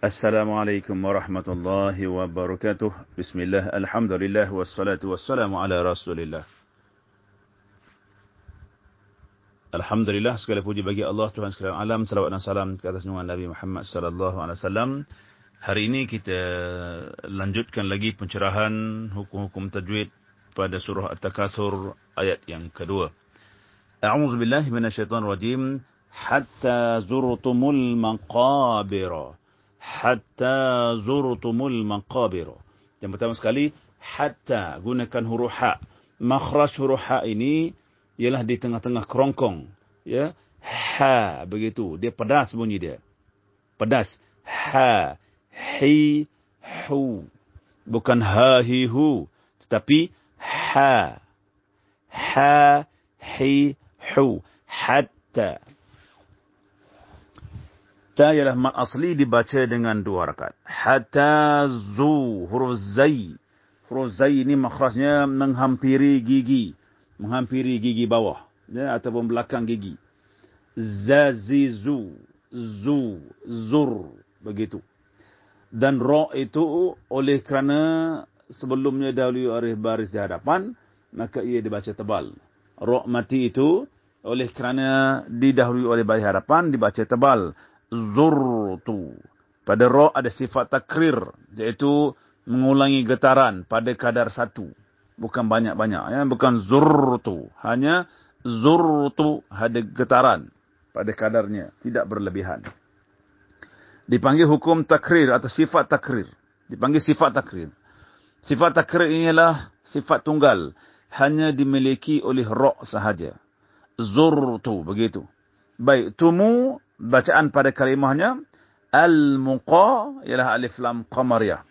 Assalamualaikum warahmatullahi wabarakatuh. Bismillah, alhamdulillah, wassalatu wassalamu ala rasulillah. Alhamdulillah, segala puji bagi Allah Tuhan sekalian alam. Salawat dan salam ke atas nuan Nabi Muhammad sallallahu alaihi wasallam. Hari ini kita lanjutkan lagi pencerahan hukum-hukum tajwid pada surah At-Takatsur ayat yang kedua. A'udzu billahi minasyaitonir rajim. Hatta zurtumul maqabira hatta zurtumul maqabir. Yang pertama sekali, hatta gunakan huruf ha. Makhraj huruf ha ini ialah di tengah-tengah kerongkong. Ya, ha begitu. Dia pedas bunyi dia. Pedas. Ha, hi, hu. Bukan ha, hi, hu. Tetapi ha. Ha, hi, hu. Hatta hatta ialah mat asli dibaca dengan dua rakaat. Hatta zu huruf zai. Huruf zai ini makhrajnya menghampiri gigi, menghampiri gigi bawah ya ataupun belakang gigi. Zazizu zu zur begitu. Dan ro itu oleh kerana sebelumnya dahulu oleh baris di hadapan maka ia dibaca tebal. Ro mati itu oleh kerana didahului oleh baris hadapan dibaca tebal zurtu. Pada ro ada sifat takrir, iaitu mengulangi getaran pada kadar satu. Bukan banyak-banyak. Ya? Bukan zurtu. Hanya zurtu ada getaran pada kadarnya. Tidak berlebihan. Dipanggil hukum takrir atau sifat takrir. Dipanggil sifat takrir. Sifat takrir inilah sifat tunggal. Hanya dimiliki oleh ro sahaja. Zurtu. Begitu. Baik. Tumu bacaan pada kalimahnya al-muqa ialah alif lam qamariyah.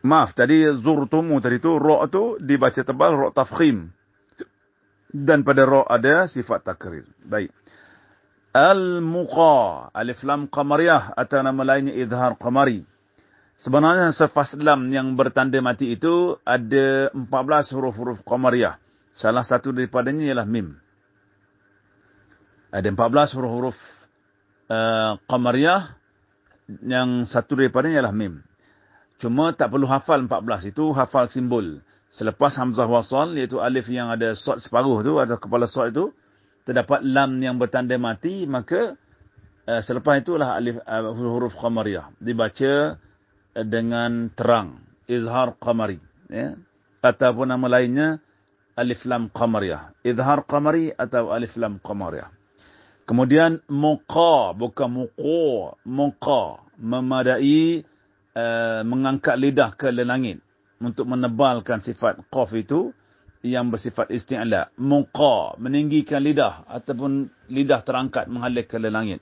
Maaf, tadi zurtumu tadi tu ra tu dibaca tebal ra tafkhim. Dan pada ra ada sifat takrir. Baik. Al-muqa alif lam qamariyah atau nama lainnya izhar qamari. Sebenarnya sefas lam yang bertanda mati itu ada 14 huruf-huruf qamariyah. Salah satu daripadanya ialah mim ada 14 huruf-huruf uh, qamariyah yang satu daripadanya ialah mim. Cuma tak perlu hafal 14 itu hafal simbol. Selepas hamzah wasal iaitu alif yang ada sod separuh tu atau kepala sod itu terdapat lam yang bertanda mati maka uh, selepas itulah alif uh, huruf qamariyah. Dibaca uh, dengan terang. Izhar qamari ya. Ataupun nama lainnya alif lam qamariyah. Izhar qamari atau alif lam qamariyah Kemudian muqa bukan muqa, muqa memadai uh, mengangkat lidah ke langit untuk menebalkan sifat qaf itu yang bersifat isti'la. Muqa meninggikan lidah ataupun lidah terangkat menghalik ke langit.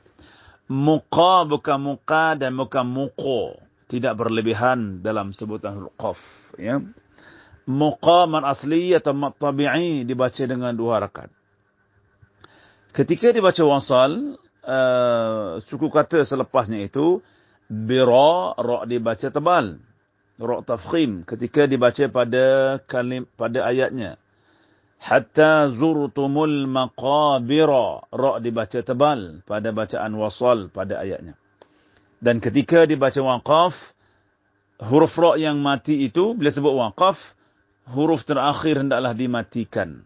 Muqa bukan muqa dan bukan muqa. Tidak berlebihan dalam sebutan qaf. Ya. Muqa man asli atau mat tabi'i dibaca dengan dua rakaat. Ketika dibaca wasal, uh, suku kata selepasnya itu, bira, ra' dibaca tebal. Ra' tafkhim. Ketika dibaca pada kalim, pada ayatnya. Hatta zurtumul maqabira. Ra' dibaca tebal pada bacaan wasal pada ayatnya. Dan ketika dibaca waqaf, huruf ra' yang mati itu, bila sebut waqaf, huruf terakhir hendaklah dimatikan.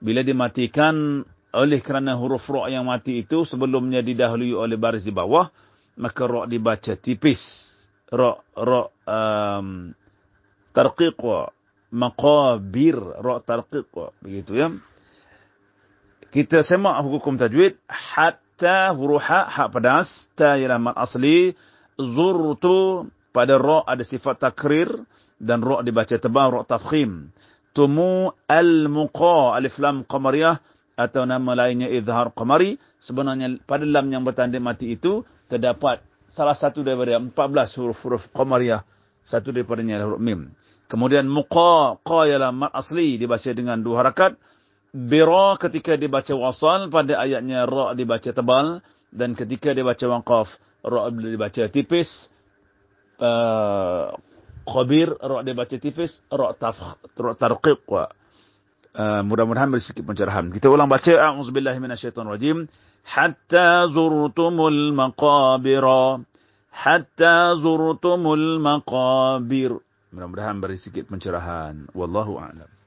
Bila dimatikan, oleh kerana huruf ra' yang mati itu sebelumnya didahului oleh baris di bawah maka ra' dibaca tipis. Ra' ra' um, tarqiq maqabir ra' tarqiq begitu ya. Kita semak hukum tajwid. Hatta huruf ha pedas ta ialah mat asli zurtu pada ra' ada sifat takrir dan ra' dibaca tebal ra' tafkhim. Tumu al muqa alif lam qamariyah atau nama lainnya izhar qamari sebenarnya pada lam yang bertanda mati itu terdapat salah satu daripada 14 huruf-huruf qamariyah. Satu daripadanya huruf mim. Kemudian muqa qa ialah mat asli dibaca dengan dua harakat. Bira ketika dibaca wasal pada ayatnya ra dibaca tebal. Dan ketika dibaca waqaf ra dibaca tipis. Uh, khabir ra dibaca tipis ra tarqiq Uh, mudah-mudahan beri sedikit pencerahan. Kita ulang baca a'udzubillahi minasyaitonirrajim. Hatta zurtumul maqabira. Hatta zurtumul maqabir. Mudah-mudahan beri sedikit pencerahan. Wallahu a'lam.